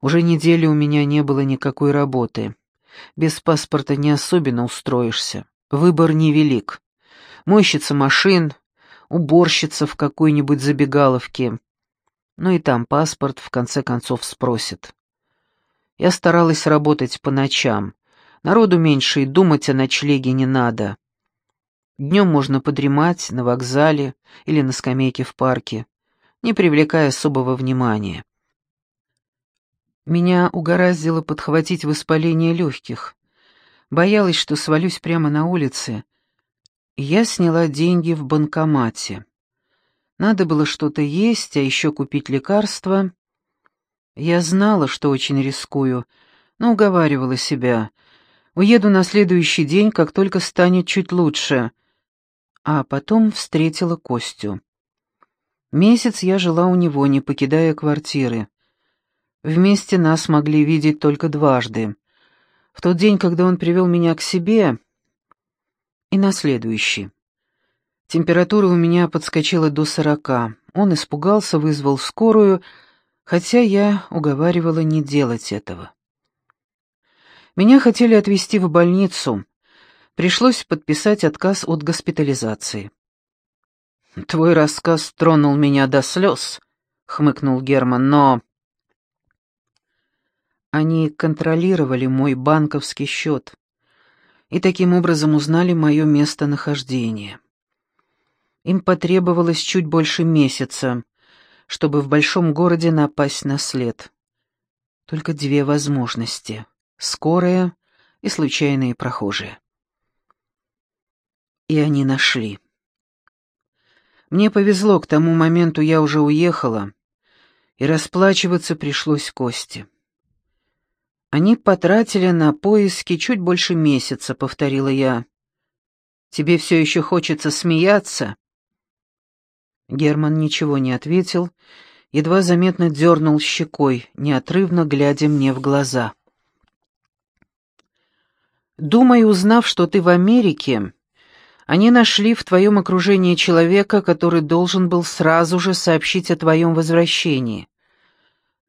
Уже неделю у меня не было никакой работы. Без паспорта не особенно устроишься. Выбор невелик. Мойщица машин, уборщица в какой-нибудь забегаловке. Ну и там паспорт в конце концов спросит. Я старалась работать по ночам. Народу меньше и думать о ночлеге не надо. Днем можно подремать на вокзале или на скамейке в парке, не привлекая особого внимания. Меня угораздило подхватить воспаление легких. Боялась, что свалюсь прямо на улице. Я сняла деньги в банкомате. Надо было что-то есть, а еще купить лекарства. Я знала, что очень рискую, но уговаривала себя. Уеду на следующий день, как только станет чуть лучше. А потом встретила Костю. Месяц я жила у него, не покидая квартиры. Вместе нас могли видеть только дважды. В тот день, когда он привел меня к себе, и на следующий. Температура у меня подскочила до сорока. Он испугался, вызвал скорую, хотя я уговаривала не делать этого. Меня хотели отвезти в больницу. Пришлось подписать отказ от госпитализации. «Твой рассказ тронул меня до слез», — хмыкнул Герман, — «но...» Они контролировали мой банковский счет и таким образом узнали мое местонахождение. Им потребовалось чуть больше месяца, чтобы в большом городе напасть на след. Только две возможности — скорая и случайные прохожие. И они нашли. Мне повезло, к тому моменту я уже уехала, и расплачиваться пришлось Косте. Они потратили на поиски чуть больше месяца, повторила я. Тебе все еще хочется смеяться? Герман ничего не ответил, едва заметно дернул щекой, неотрывно глядя мне в глаза. «Думаю, узнав, что ты в Америке, они нашли в твоем окружении человека, который должен был сразу же сообщить о твоем возвращении.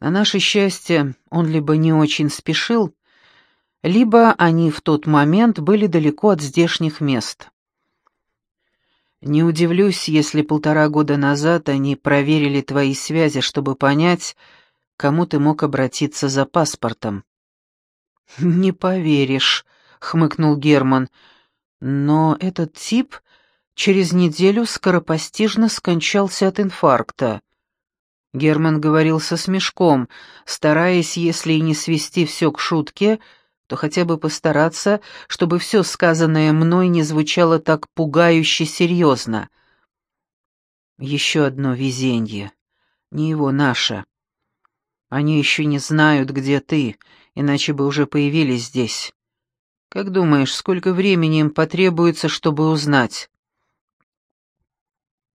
На наше счастье, он либо не очень спешил, либо они в тот момент были далеко от здешних мест. Не удивлюсь, если полтора года назад они проверили твои связи, чтобы понять, кому ты мог обратиться за паспортом. «Не поверишь», — хмыкнул Герман, — «но этот тип через неделю скоропостижно скончался от инфаркта. Герман говорил со смешком, стараясь, если и не свести все к шутке, то хотя бы постараться, чтобы все сказанное мной не звучало так пугающе серьезно. Еще одно везенье. Не его, наше. Они еще не знают, где ты, иначе бы уже появились здесь. Как думаешь, сколько времени им потребуется, чтобы узнать?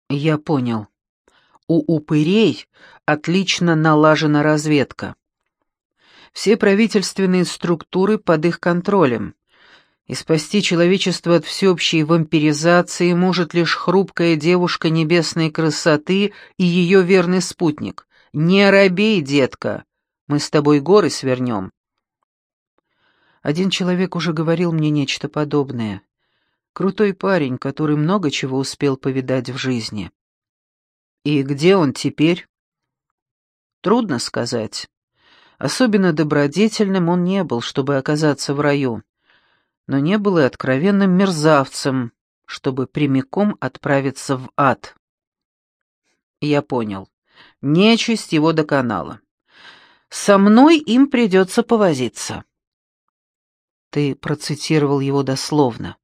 Я понял. У упырей отлично налажена разведка. Все правительственные структуры под их контролем. И спасти человечество от всеобщей вампиризации может лишь хрупкая девушка небесной красоты и ее верный спутник. Не робей, детка, мы с тобой горы свернем. Один человек уже говорил мне нечто подобное. Крутой парень, который много чего успел повидать в жизни. И где он теперь? Трудно сказать. Особенно добродетельным он не был, чтобы оказаться в раю, но не был и откровенным мерзавцем, чтобы прямиком отправиться в ад. Я понял. Нечисть его доконала. Со мной им придется повозиться. Ты процитировал его дословно.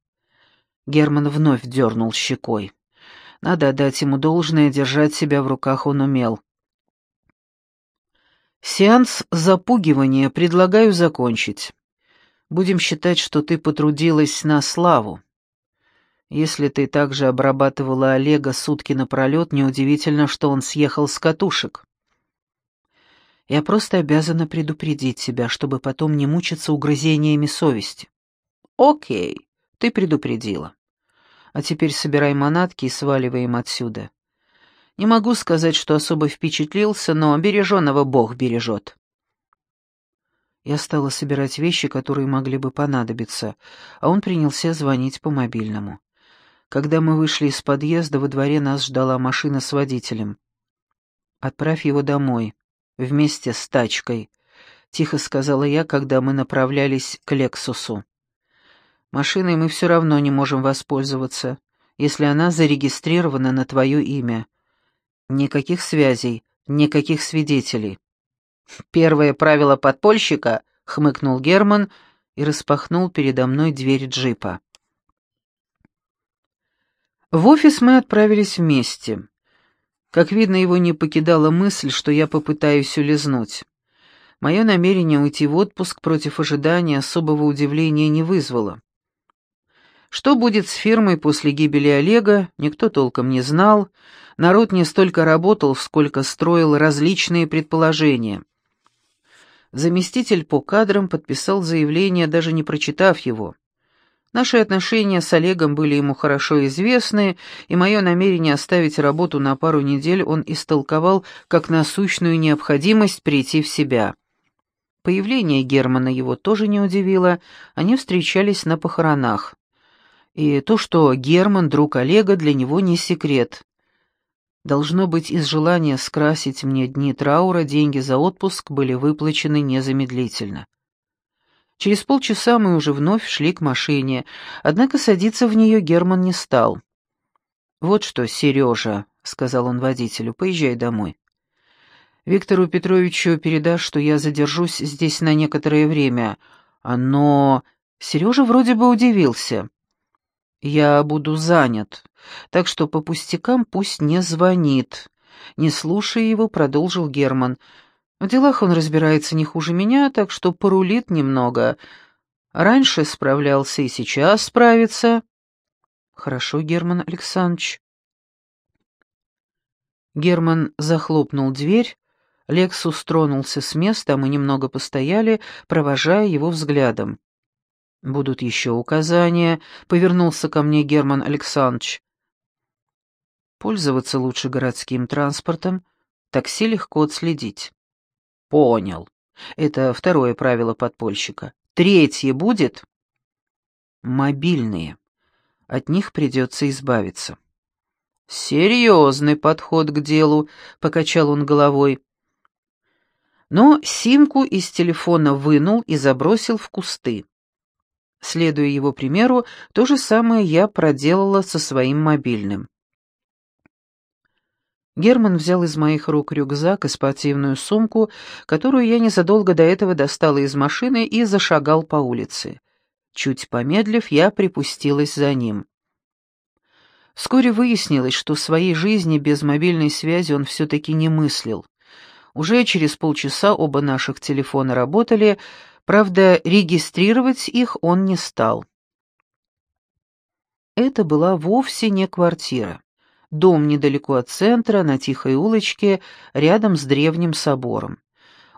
Герман вновь дернул щекой. Надо отдать ему должное, держать себя в руках он умел. Сеанс запугивания предлагаю закончить. Будем считать, что ты потрудилась на славу. Если ты также обрабатывала Олега сутки напролет, неудивительно, что он съехал с катушек. Я просто обязана предупредить тебя, чтобы потом не мучиться угрызениями совести. Окей, ты предупредила. А теперь собирай манатки и сваливаем отсюда. Не могу сказать, что особо впечатлился, но береженого Бог бережет. Я стала собирать вещи, которые могли бы понадобиться, а он принялся звонить по мобильному. Когда мы вышли из подъезда, во дворе нас ждала машина с водителем. «Отправь его домой, вместе с тачкой», — тихо сказала я, когда мы направлялись к «Лексусу». «Машиной мы все равно не можем воспользоваться, если она зарегистрирована на твое имя. Никаких связей, никаких свидетелей». «Первое правило подпольщика», — хмыкнул Герман и распахнул передо мной дверь джипа. В офис мы отправились вместе. Как видно, его не покидала мысль, что я попытаюсь улизнуть. Мое намерение уйти в отпуск против ожидания особого удивления не вызвало. Что будет с фирмой после гибели Олега, никто толком не знал, народ не столько работал, сколько строил различные предположения. Заместитель по кадрам подписал заявление, даже не прочитав его. Наши отношения с Олегом были ему хорошо известны, и мое намерение оставить работу на пару недель он истолковал как насущную необходимость прийти в себя. Появление Германа его тоже не удивило, они встречались на похоронах. И то, что Герман — друг Олега, для него не секрет. Должно быть, из желания скрасить мне дни траура деньги за отпуск были выплачены незамедлительно. Через полчаса мы уже вновь шли к машине, однако садиться в нее Герман не стал. «Вот что, Сережа», — сказал он водителю, — «поезжай домой. Виктору Петровичу передашь, что я задержусь здесь на некоторое время. Но...» Сережа вроде бы удивился. «Я буду занят, так что по пустякам пусть не звонит». Не слушая его, продолжил Герман — в делах он разбирается не хуже меня, так что порулит немного. Раньше справлялся и сейчас справится. Хорошо, Герман Александрович. Герман захлопнул дверь, Лексус тронулся с места, а мы немного постояли, провожая его взглядом. «Будут еще указания», — повернулся ко мне Герман Александрович. «Пользоваться лучше городским транспортом, такси легко отследить». Понял. Это второе правило подпольщика. Третье будет? Мобильные. От них придется избавиться. Серьезный подход к делу, покачал он головой. Но симку из телефона вынул и забросил в кусты. Следуя его примеру, то же самое я проделала со своим мобильным. Герман взял из моих рук рюкзак и спортивную сумку, которую я незадолго до этого достала из машины и зашагал по улице. Чуть помедлив, я припустилась за ним. Вскоре выяснилось, что своей жизни без мобильной связи он все-таки не мыслил. Уже через полчаса оба наших телефона работали, правда, регистрировать их он не стал. Это была вовсе не квартира. Дом недалеко от центра, на тихой улочке, рядом с древним собором.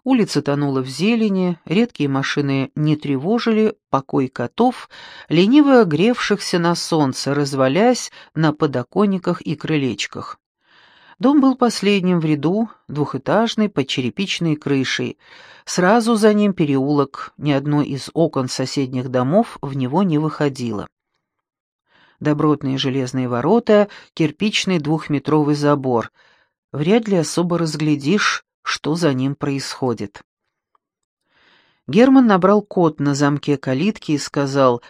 Улица тонула в зелени, редкие машины не тревожили покой котов, лениво гревшихся на солнце, развалясь на подоконниках и крылечках. Дом был последним в ряду, двухэтажный, под черепичной крышей. Сразу за ним переулок, ни одно из окон соседних домов в него не выходило добротные железные ворота, кирпичный двухметровый забор. Вряд ли особо разглядишь, что за ним происходит. Герман набрал код на замке калитки и сказал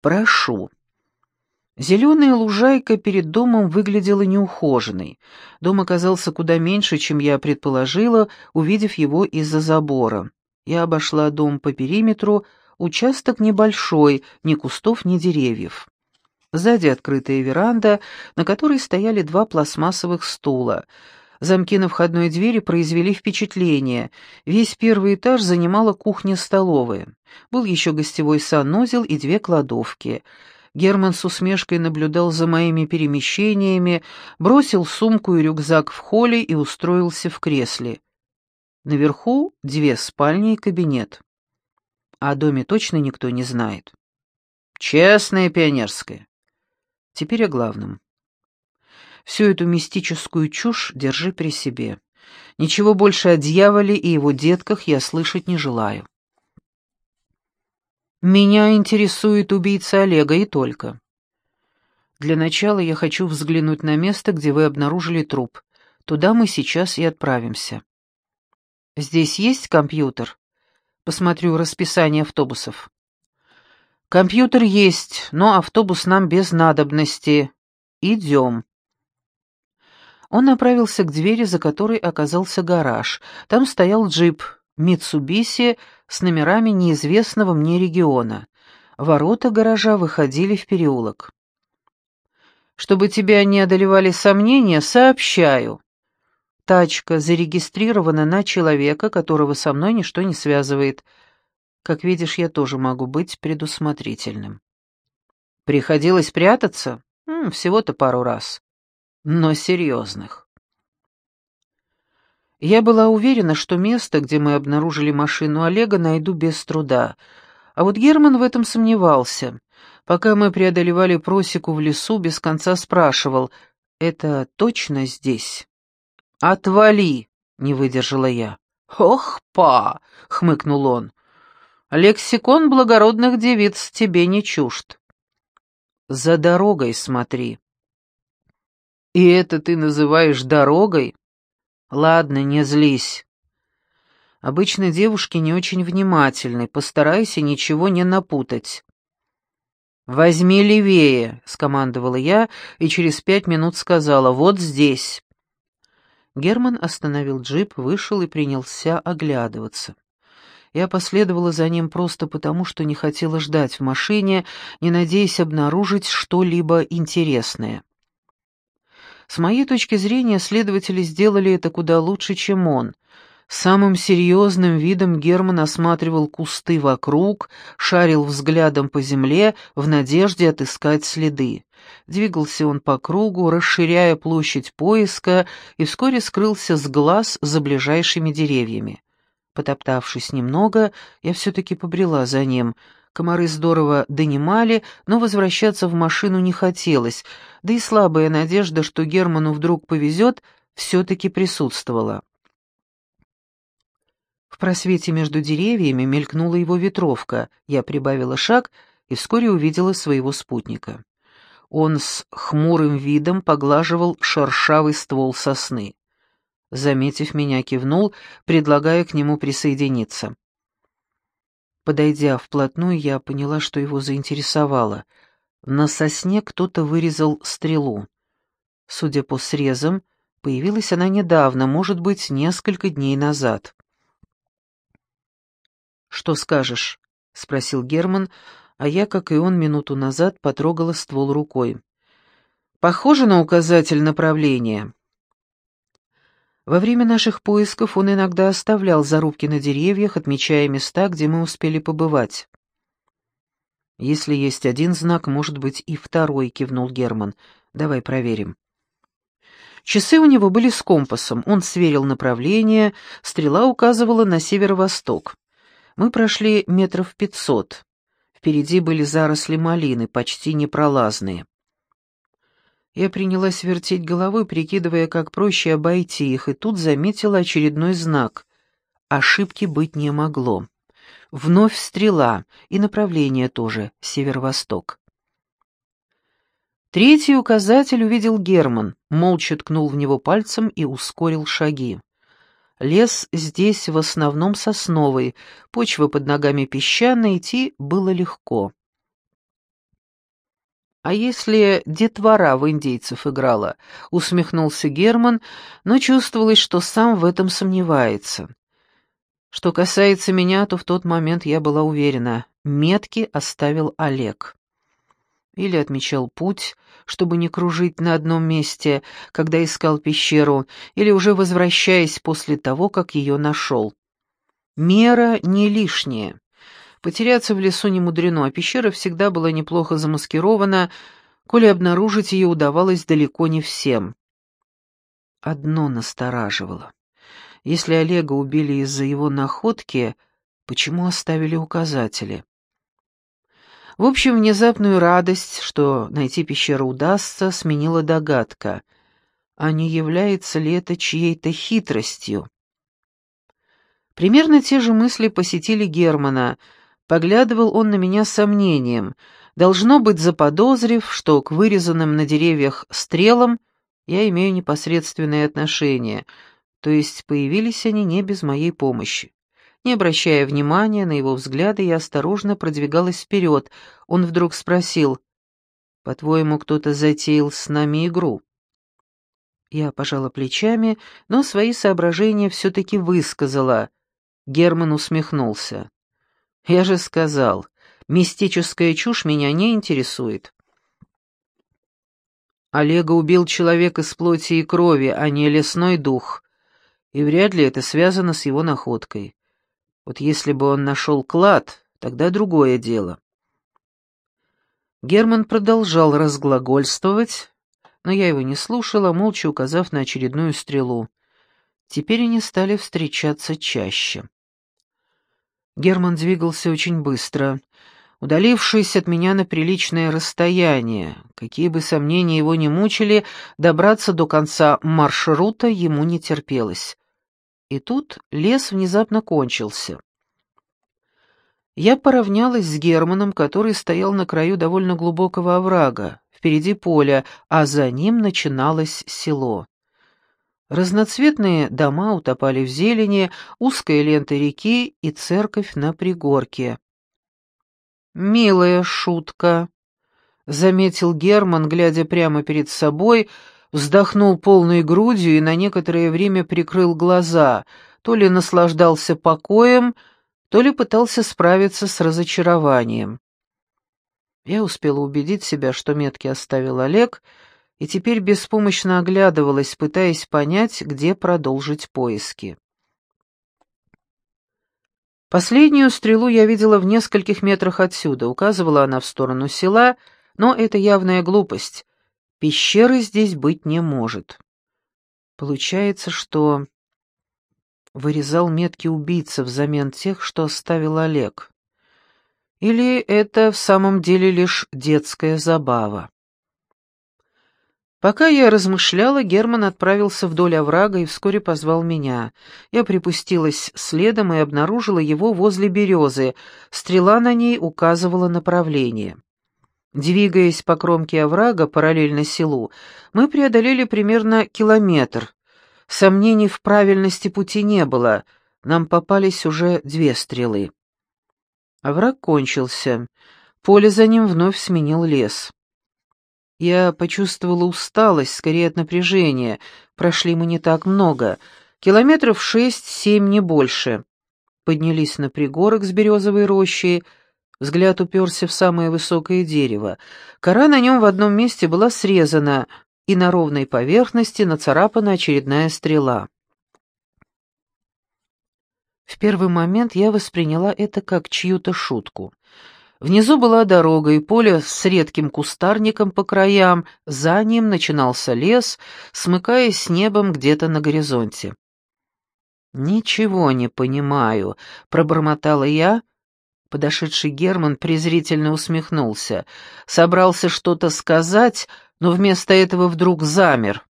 «Прошу». Зеленая лужайка перед домом выглядела неухоженной. Дом оказался куда меньше, чем я предположила, увидев его из-за забора. Я обошла дом по периметру, участок небольшой, ни кустов, ни деревьев. Сзади открытая веранда, на которой стояли два пластмассовых стула. Замки на входной двери произвели впечатление. Весь первый этаж занимала кухня-столовая. Был еще гостевой санузел и две кладовки. Герман с усмешкой наблюдал за моими перемещениями, бросил сумку и рюкзак в холле и устроился в кресле. Наверху две спальни и кабинет. О доме точно никто не знает. Честная пионерская. Теперь о главном. Всю эту мистическую чушь держи при себе. Ничего больше о дьяволе и его детках я слышать не желаю. Меня интересует убийца Олега и только. Для начала я хочу взглянуть на место, где вы обнаружили труп. Туда мы сейчас и отправимся. Здесь есть компьютер? Посмотрю расписание автобусов. Компьютер есть, но автобус нам без надобности. Идем. Он направился к двери, за которой оказался гараж. Там стоял джип «Митсубиси» с номерами неизвестного мне региона. Ворота гаража выходили в переулок. Чтобы тебя не одолевали сомнения, сообщаю. Тачка зарегистрирована на человека, которого со мной ничто не связывает. Как видишь, я тоже могу быть предусмотрительным. Приходилось прятаться? Всего-то пару раз. Но серьезных. Я была уверена, что место, где мы обнаружили машину Олега, найду без труда. А вот Герман в этом сомневался. Пока мы преодолевали просеку в лесу, без конца спрашивал, «Это точно здесь?» «Отвали!» — не выдержала я. «Ох, па!» — хмыкнул он. «Лексикон благородных девиц тебе не чужд. За дорогой смотри». «И это ты называешь дорогой?» Ладно, не злись. Обычно девушки не очень внимательны, постарайся ничего не напутать. «Возьми левее», — скомандовала я, и через пять минут сказала «вот здесь». Герман остановил джип, вышел и принялся оглядываться. Я последовала за ним просто потому, что не хотела ждать в машине, не надеясь обнаружить что-либо интересное. С моей точки зрения, следователи сделали это куда лучше, чем он. Самым серьезным видом Герман осматривал кусты вокруг, шарил взглядом по земле в надежде отыскать следы. Двигался он по кругу, расширяя площадь поиска, и вскоре скрылся с глаз за ближайшими деревьями. Потоптавшись немного, я все-таки побрела за ним — Комары здорово донимали, но возвращаться в машину не хотелось, да и слабая надежда, что Герману вдруг повезет, все-таки присутствовала. В просвете между деревьями мелькнула его ветровка. Я прибавила шаг и вскоре увидела своего спутника. Он с хмурым видом поглаживал шершавый ствол сосны. Заметив меня, кивнул, предлагая к нему присоединиться. Подойдя вплотную, я поняла, что его заинтересовало. На сосне кто-то вырезал стрелу. Судя по срезам, появилась она недавно, может быть, несколько дней назад. «Что скажешь?» — спросил Герман, а я, как и он, минуту назад потрогала ствол рукой. «Похоже на указатель направления». Во время наших поисков он иногда оставлял зарубки на деревьях, отмечая места, где мы успели побывать. «Если есть один знак, может быть и второй», — кивнул Герман. «Давай проверим». Часы у него были с компасом, он сверил направление, стрела указывала на северо-восток. Мы прошли метров пятьсот. Впереди были заросли малины, почти непролазные. Я принялась вертеть головой, прикидывая, как проще обойти их, и тут заметила очередной знак. Ошибки быть не могло. Вновь стрела, и направление тоже, северо-восток. Третий указатель увидел Герман, молча ткнул в него пальцем и ускорил шаги. Лес здесь в основном сосновый, почва под ногами песчаная, идти было легко. «А если детвора в индейцев играла?» — усмехнулся Герман, но чувствовалось, что сам в этом сомневается. Что касается меня, то в тот момент я была уверена, метки оставил Олег. Или отмечал путь, чтобы не кружить на одном месте, когда искал пещеру, или уже возвращаясь после того, как ее нашел. Мера не лишняя. Потеряться в лесу не мудрено, а пещера всегда была неплохо замаскирована, коли обнаружить ее удавалось далеко не всем. Одно настораживало. Если Олега убили из-за его находки, почему оставили указатели? В общем, внезапную радость, что найти пещеру удастся, сменила догадка. А не является ли это чьей-то хитростью? Примерно те же мысли посетили Германа — Поглядывал он на меня с сомнением, должно быть заподозрив, что к вырезанным на деревьях стрелам я имею непосредственное отношение, то есть появились они не без моей помощи. Не обращая внимания на его взгляды, я осторожно продвигалась вперед. Он вдруг спросил, «По-твоему, кто-то затеял с нами игру?» Я пожала плечами, но свои соображения все-таки высказала. Герман усмехнулся. «Я же сказал, мистическая чушь меня не интересует». Олега убил человек из плоти и крови, а не лесной дух, и вряд ли это связано с его находкой. Вот если бы он нашел клад, тогда другое дело. Герман продолжал разглагольствовать, но я его не слушала, молча указав на очередную стрелу. Теперь они стали встречаться чаще. Герман двигался очень быстро, удалившись от меня на приличное расстояние. Какие бы сомнения его ни мучили, добраться до конца маршрута ему не терпелось. И тут лес внезапно кончился. Я поравнялась с Германом, который стоял на краю довольно глубокого оврага, впереди поля, а за ним начиналось село. Разноцветные дома утопали в зелени, узкая лента реки и церковь на пригорке. «Милая шутка», — заметил Герман, глядя прямо перед собой, — вздохнул полной грудью и на некоторое время прикрыл глаза, то ли наслаждался покоем, то ли пытался справиться с разочарованием. Я успела убедить себя, что метки оставил Олег, и теперь беспомощно оглядывалась, пытаясь понять, где продолжить поиски. Последнюю стрелу я видела в нескольких метрах отсюда, указывала она в сторону села, но это явная глупость. Пещеры здесь быть не может. Получается, что вырезал метки убийцы взамен тех, что оставил Олег. Или это в самом деле лишь детская забава? Пока я размышляла, Герман отправился вдоль оврага и вскоре позвал меня. Я припустилась следом и обнаружила его возле березы. Стрела на ней указывала направление. Двигаясь по кромке оврага параллельно селу, мы преодолели примерно километр. Сомнений в правильности пути не было, нам попались уже две стрелы. Овраг кончился, поле за ним вновь сменил лес. Я почувствовала усталость, скорее от напряжения, прошли мы не так много, километров шесть-семь, не больше. Поднялись на пригорок с березовой рощей, Взгляд уперся в самое высокое дерево. Кора на нем в одном месте была срезана, и на ровной поверхности нацарапана очередная стрела. В первый момент я восприняла это как чью-то шутку. Внизу была дорога и поле с редким кустарником по краям, за ним начинался лес, смыкаясь с небом где-то на горизонте. «Ничего не понимаю», — пробормотала я, Подошедший Герман презрительно усмехнулся. Собрался что-то сказать, но вместо этого вдруг замер.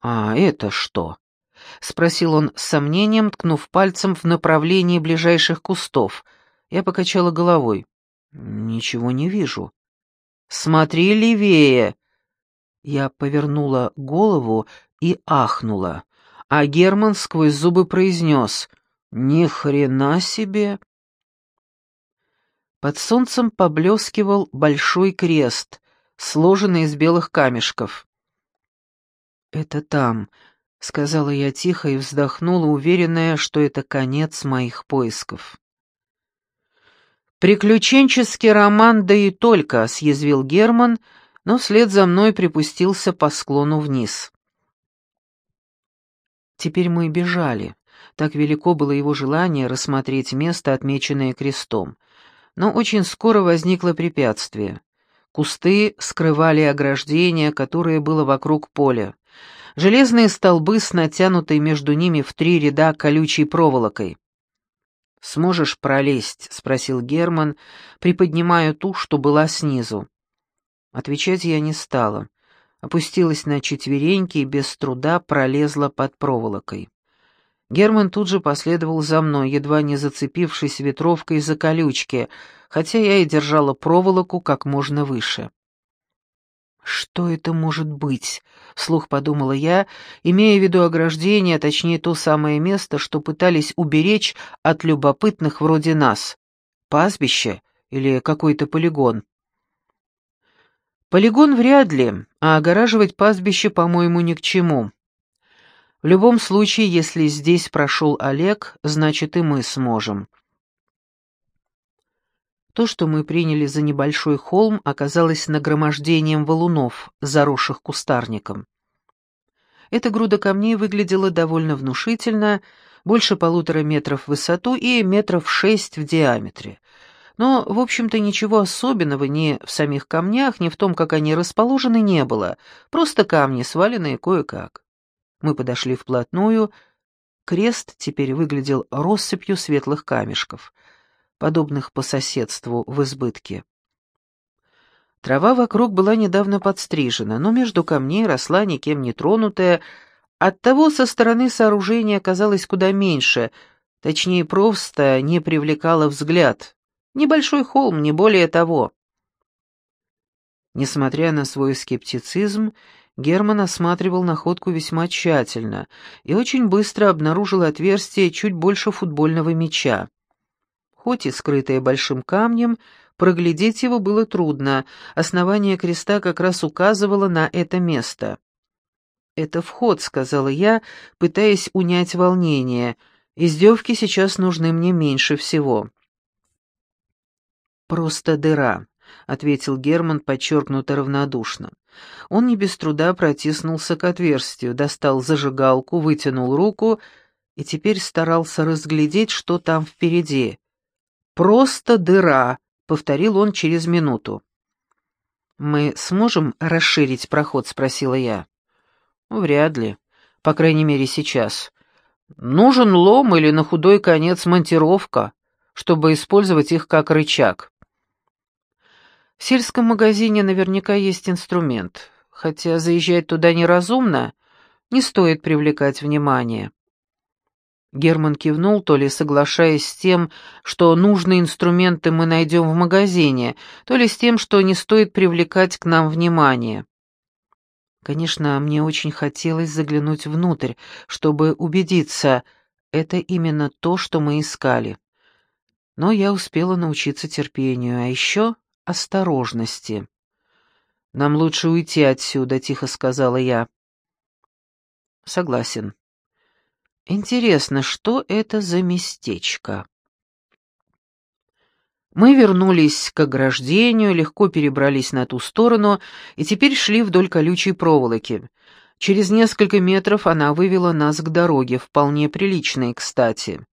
«А это что?» — спросил он с сомнением, ткнув пальцем в направлении ближайших кустов. Я покачала головой. «Ничего не вижу». «Смотри левее!» Я повернула голову и ахнула, а Герман сквозь зубы произнес «Ни хрена себе!» Под солнцем поблескивал большой крест, сложенный из белых камешков. «Это там», — сказала я тихо и вздохнула, уверенная, что это конец моих поисков. «Приключенческий роман, да и только», — съязвил Герман, но вслед за мной припустился по склону вниз. Теперь мы бежали. Так велико было его желание рассмотреть место, отмеченное крестом но очень скоро возникло препятствие. Кусты скрывали ограждение, которое было вокруг поля. Железные столбы с натянутой между ними в три ряда колючей проволокой. «Сможешь пролезть?» — спросил Герман, приподнимая ту, что была снизу. Отвечать я не стала. Опустилась на четвереньки и без труда пролезла под проволокой. Герман тут же последовал за мной, едва не зацепившись ветровкой за колючки, хотя я и держала проволоку как можно выше. «Что это может быть?» — вслух подумала я, имея в виду ограждение, а точнее то самое место, что пытались уберечь от любопытных вроде нас. Пастбище или какой-то полигон? Полигон вряд ли, а огораживать пастбище, по-моему, ни к чему. В любом случае, если здесь прошел Олег, значит и мы сможем. То, что мы приняли за небольшой холм, оказалось нагромождением валунов, заросших кустарником. Эта груда камней выглядела довольно внушительно, больше полутора метров в высоту и метров шесть в диаметре. Но, в общем-то, ничего особенного ни в самих камнях, ни в том, как они расположены, не было. Просто камни, сваленные кое-как. Мы подошли вплотную. Крест теперь выглядел россыпью светлых камешков, подобных по соседству в избытке. Трава вокруг была недавно подстрижена, но между камней росла никем не тронутая, оттого со стороны сооружения оказалось куда меньше, точнее, просто не привлекала взгляд. Небольшой холм, не более того. Несмотря на свой скептицизм, Герман осматривал находку весьма тщательно и очень быстро обнаружил отверстие чуть больше футбольного мяча. Хоть и скрытое большим камнем, проглядеть его было трудно, основание креста как раз указывало на это место. «Это вход», — сказала я, пытаясь унять волнение. «Издевки сейчас нужны мне меньше всего». «Просто дыра», — ответил Герман подчеркнуто равнодушно. Он не без труда протиснулся к отверстию, достал зажигалку, вытянул руку и теперь старался разглядеть, что там впереди. «Просто дыра», — повторил он через минуту. «Мы сможем расширить проход?» — спросила я. «Вряд ли. По крайней мере, сейчас. Нужен лом или на худой конец монтировка, чтобы использовать их как рычаг». В сельском магазине наверняка есть инструмент, хотя заезжать туда неразумно, не стоит привлекать внимание. Герман кивнул, то ли соглашаясь с тем, что нужные инструменты мы найдем в магазине, то ли с тем, что не стоит привлекать к нам внимание. Конечно, мне очень хотелось заглянуть внутрь, чтобы убедиться, это именно то, что мы искали. Но я успела научиться терпению, а еще осторожности. «Нам лучше уйти отсюда», — тихо сказала я. «Согласен. Интересно, что это за местечко?» Мы вернулись к ограждению, легко перебрались на ту сторону и теперь шли вдоль колючей проволоки. Через несколько метров она вывела нас к дороге, вполне приличной, кстати.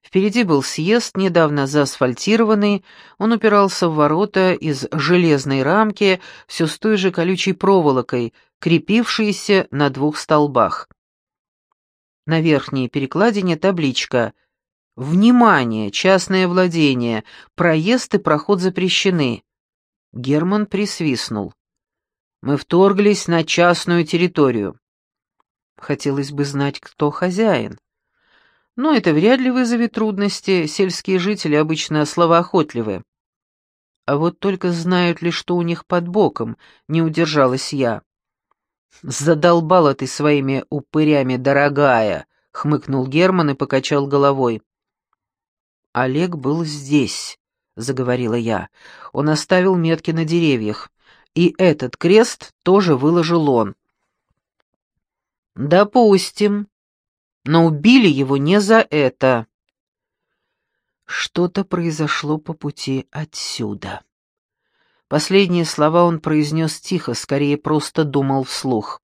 Впереди был съезд, недавно заасфальтированный, он упирался в ворота из железной рамки, все с той же колючей проволокой, крепившейся на двух столбах. На верхней перекладине табличка «Внимание! Частное владение! Проезд и проход запрещены!» Герман присвистнул. «Мы вторглись на частную территорию». Хотелось бы знать, кто хозяин. Но это вряд ли вызовет трудности, сельские жители обычно словоохотливы. А вот только знают ли, что у них под боком, не удержалась я. «Задолбала ты своими упырями, дорогая!» — хмыкнул Герман и покачал головой. «Олег был здесь», — заговорила я. «Он оставил метки на деревьях, и этот крест тоже выложил он». «Допустим», но убили его не за это. Что-то произошло по пути отсюда. Последние слова он произнес тихо, скорее просто думал вслух.